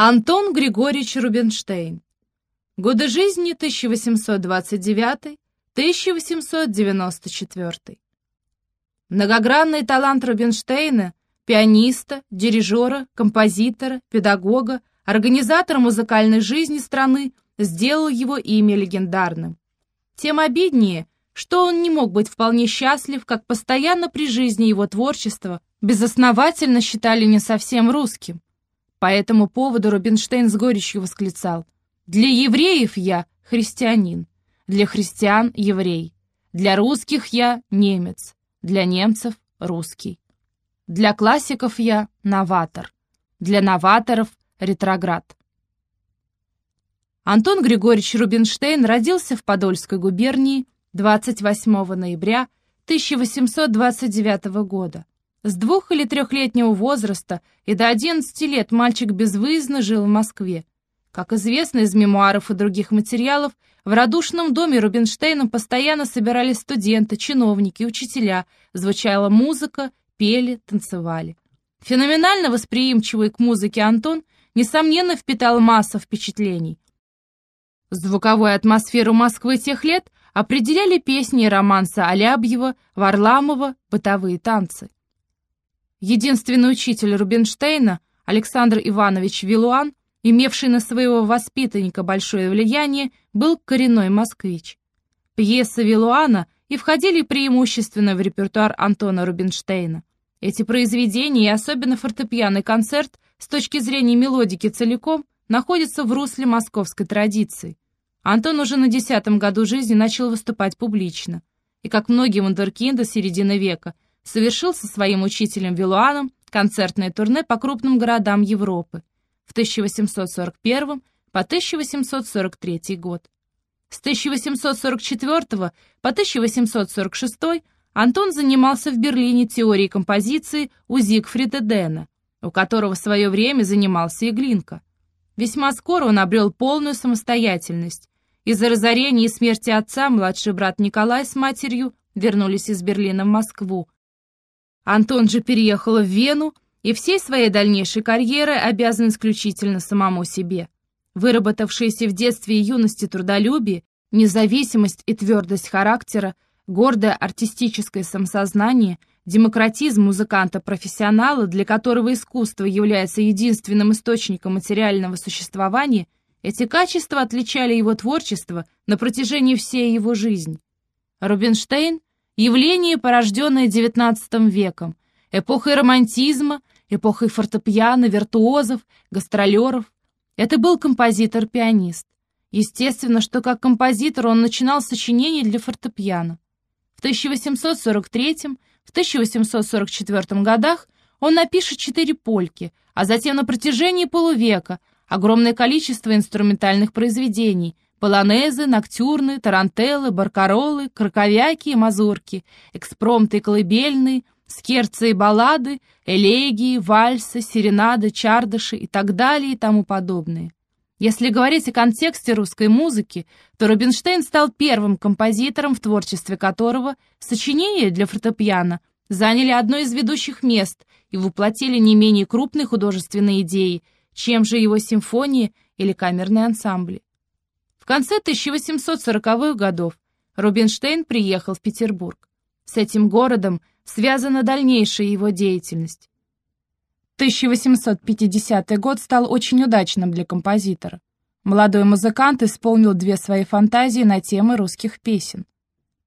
Антон Григорьевич Рубинштейн. Годы жизни 1829-1894. Многогранный талант Рубинштейна, пианиста, дирижера, композитора, педагога, организатора музыкальной жизни страны, сделал его имя легендарным. Тем обиднее, что он не мог быть вполне счастлив, как постоянно при жизни его творчества безосновательно считали не совсем русским. По этому поводу Рубинштейн с горечью восклицал «Для евреев я христианин, для христиан — еврей, для русских я немец, для немцев — русский, для классиков я новатор, для новаторов — ретроград». Антон Григорьевич Рубинштейн родился в Подольской губернии 28 ноября 1829 года. С двух- или трехлетнего возраста и до 11 лет мальчик безвыездно жил в Москве. Как известно из мемуаров и других материалов, в радушном доме Рубинштейна постоянно собирались студенты, чиновники, учителя, звучала музыка, пели, танцевали. Феноменально восприимчивый к музыке Антон, несомненно, впитал массу впечатлений. Звуковую атмосферу Москвы тех лет определяли песни и романсы Алябьева, Варламова, бытовые танцы. Единственный учитель Рубинштейна, Александр Иванович Вилуан, имевший на своего воспитанника большое влияние, был коренной москвич. Пьесы Вилуана и входили преимущественно в репертуар Антона Рубинштейна. Эти произведения, и особенно фортепианный концерт, с точки зрения мелодики целиком, находятся в русле московской традиции. Антон уже на десятом году жизни начал выступать публично. И, как многие вундеркинды середины века, совершил со своим учителем Вилуаном концертное турне по крупным городам Европы в 1841 по 1843 год. С 1844 по 1846 Антон занимался в Берлине теорией композиции у Зигфрида Дэна, у которого в свое время занимался и Глинка. Весьма скоро он обрел полную самостоятельность. Из-за разорения и смерти отца младший брат Николай с матерью вернулись из Берлина в Москву, Антон же переехал в Вену и всей своей дальнейшей карьерой обязан исключительно самому себе. Выработавшиеся в детстве и юности трудолюбие, независимость и твердость характера, гордое артистическое самосознание, демократизм музыканта-профессионала, для которого искусство является единственным источником материального существования, эти качества отличали его творчество на протяжении всей его жизни. Рубинштейн Явление, порожденное XIX веком, эпохой романтизма, эпохой фортепиано, виртуозов, гастролеров. Это был композитор-пианист. Естественно, что как композитор он начинал сочинения для фортепиано. В 1843 в 1844 годах он напишет четыре польки, а затем на протяжении полувека огромное количество инструментальных произведений – Полонезы, ноктюрны, тарантеллы, баркаролы, краковяки и мазурки, экспромты и колыбельные, скерцы и баллады, элегии, вальсы, серенады, чардыши и так далее и тому подобное. Если говорить о контексте русской музыки, то Рубинштейн стал первым композитором, в творчестве которого сочинения для фортепиано заняли одно из ведущих мест и воплотили не менее крупные художественные идеи, чем же его симфонии или камерные ансамбли конце 1840-х годов Рубинштейн приехал в Петербург. С этим городом связана дальнейшая его деятельность. 1850 год стал очень удачным для композитора. Молодой музыкант исполнил две свои фантазии на темы русских песен.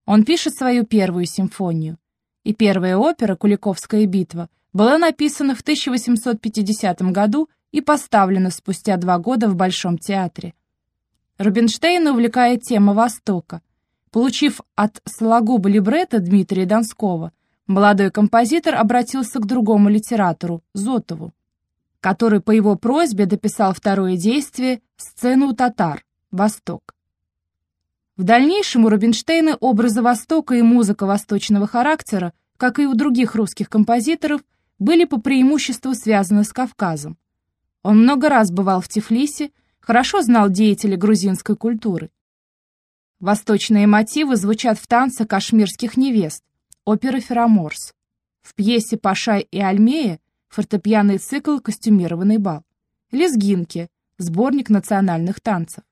Он пишет свою первую симфонию. И первая опера «Куликовская битва» была написана в 1850 году и поставлена спустя два года в Большом театре. Рубинштейна увлекает тема Востока. Получив от Сологуба либретто Дмитрия Донского, молодой композитор обратился к другому литератору, Зотову, который по его просьбе дописал второе действие «Сцену у татар. Восток». В дальнейшем у Рубинштейна образы Востока и музыка восточного характера, как и у других русских композиторов, были по преимуществу связаны с Кавказом. Он много раз бывал в Тифлисе, хорошо знал деятели грузинской культуры. Восточные мотивы звучат в танце кашмирских невест, оперы «Фероморс». В пьесе «Пашай и Альмея» фортепианный цикл «Костюмированный бал». «Лезгинки», сборник национальных танцев.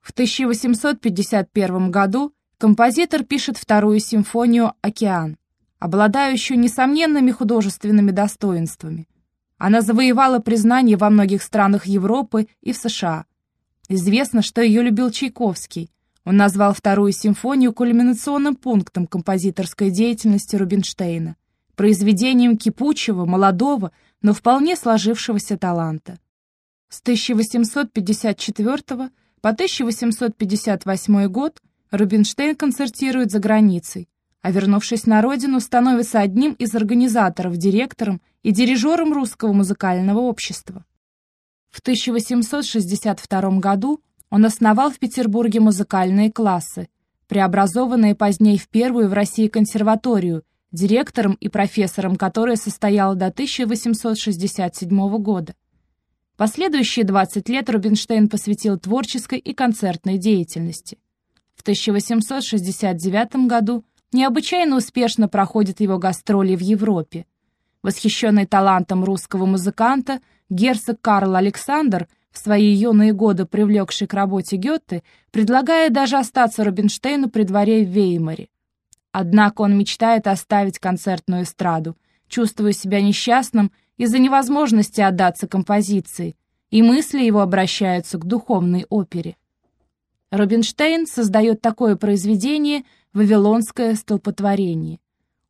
В 1851 году композитор пишет вторую симфонию «Океан», обладающую несомненными художественными достоинствами. Она завоевала признание во многих странах Европы и в США. Известно, что ее любил Чайковский. Он назвал вторую симфонию кульминационным пунктом композиторской деятельности Рубинштейна, произведением кипучего, молодого, но вполне сложившегося таланта. С 1854 по 1858 год Рубинштейн концертирует за границей, а вернувшись на родину, становится одним из организаторов, директором и дирижером русского музыкального общества. В 1862 году он основал в Петербурге музыкальные классы, преобразованные позднее в первую в России консерваторию, директором и профессором которой состоял до 1867 года. Последующие 20 лет Рубинштейн посвятил творческой и концертной деятельности. В 1869 году необычайно успешно проходят его гастроли в Европе. Восхищенный талантом русского музыканта, герцог Карл Александр, в свои юные годы привлекший к работе Гёте, предлагает даже остаться Рубинштейну при дворе в Веймаре. Однако он мечтает оставить концертную эстраду, чувствуя себя несчастным из-за невозможности отдаться композиции, и мысли его обращаются к духовной опере. Рубинштейн создает такое произведение «Вавилонское столпотворение».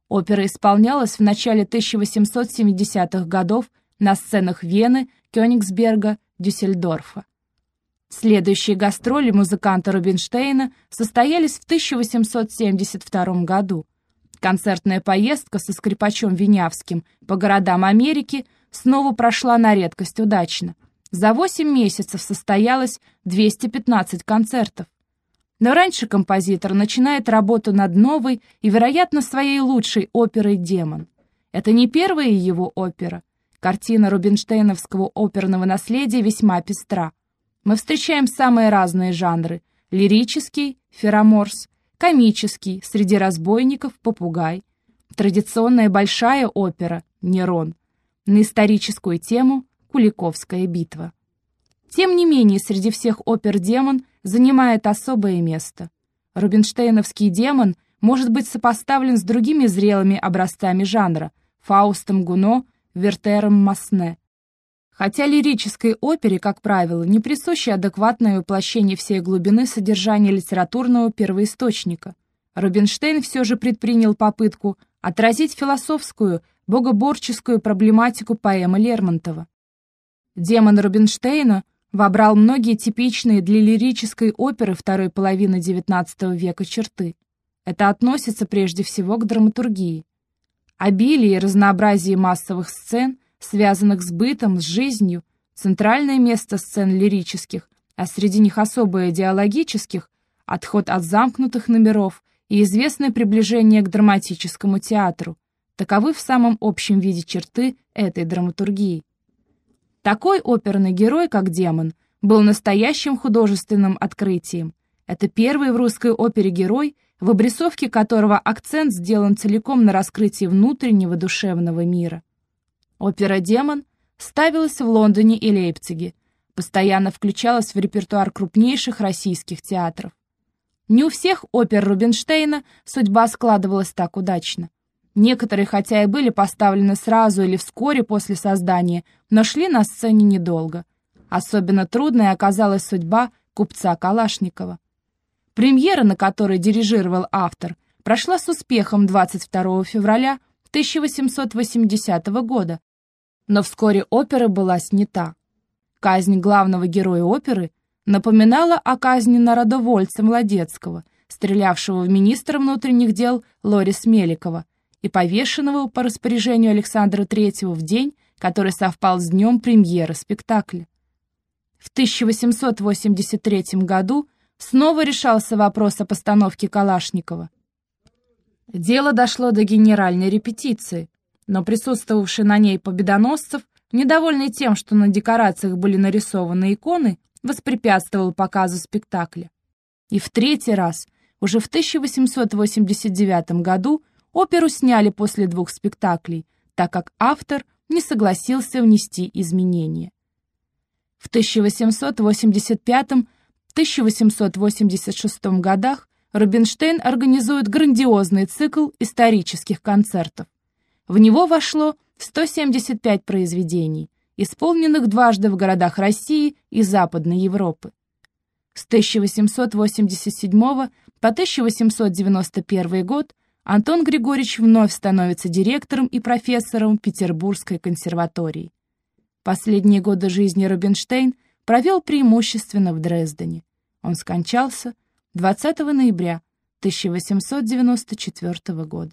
Опера исполнялась в начале 1870-х годов на сценах Вены, Кёнигсберга, Дюссельдорфа. Следующие гастроли музыканта Рубинштейна состоялись в 1872 году – Концертная поездка со скрипачом Винявским по городам Америки снова прошла на редкость удачно. За 8 месяцев состоялось 215 концертов. Но раньше композитор начинает работу над новой и, вероятно, своей лучшей оперой «Демон». Это не первая его опера. Картина рубинштейновского оперного наследия весьма пестра. Мы встречаем самые разные жанры – лирический, фероморс, комический, среди разбойников попугай, традиционная большая опера «Нерон», на историческую тему «Куликовская битва». Тем не менее, среди всех опер «Демон» занимает особое место. Рубинштейновский «Демон» может быть сопоставлен с другими зрелыми образцами жанра Фаустом Гуно, Вертером Масне – Хотя лирической опере, как правило, не присуще адекватное воплощение всей глубины содержания литературного первоисточника, Рубинштейн все же предпринял попытку отразить философскую, богоборческую проблематику поэмы Лермонтова. Демон Рубинштейна вобрал многие типичные для лирической оперы второй половины XIX века черты. Это относится прежде всего к драматургии. Обилие и разнообразие массовых сцен – связанных с бытом, с жизнью, центральное место сцен лирических, а среди них особо идеологических, отход от замкнутых номеров и известное приближение к драматическому театру. Таковы в самом общем виде черты этой драматургии. Такой оперный герой, как демон, был настоящим художественным открытием. Это первый в русской опере герой, в обрисовке которого акцент сделан целиком на раскрытии внутреннего душевного мира. Опера «Демон» ставилась в Лондоне и Лейпциге, постоянно включалась в репертуар крупнейших российских театров. Не у всех опер Рубинштейна судьба складывалась так удачно. Некоторые, хотя и были поставлены сразу или вскоре после создания, но шли на сцене недолго. Особенно трудной оказалась судьба купца Калашникова. Премьера, на которой дирижировал автор, прошла с успехом 22 февраля 1880 года, но вскоре опера была снята. Казнь главного героя оперы напоминала о казни народовольца Младецкого, стрелявшего в министра внутренних дел Лорис Меликова и повешенного по распоряжению Александра III в день, который совпал с днем премьеры спектакля. В 1883 году снова решался вопрос о постановке Калашникова. Дело дошло до генеральной репетиции, но присутствовавший на ней победоносцев, недовольный тем, что на декорациях были нарисованы иконы, воспрепятствовал показу спектакля. И в третий раз, уже в 1889 году, оперу сняли после двух спектаклей, так как автор не согласился внести изменения. В 1885-1886 годах Рубинштейн организует грандиозный цикл исторических концертов. В него вошло 175 произведений, исполненных дважды в городах России и Западной Европы. С 1887 по 1891 год Антон Григорьевич вновь становится директором и профессором Петербургской консерватории. Последние годы жизни Рубинштейн провел преимущественно в Дрездене. Он скончался 20 ноября 1894 года.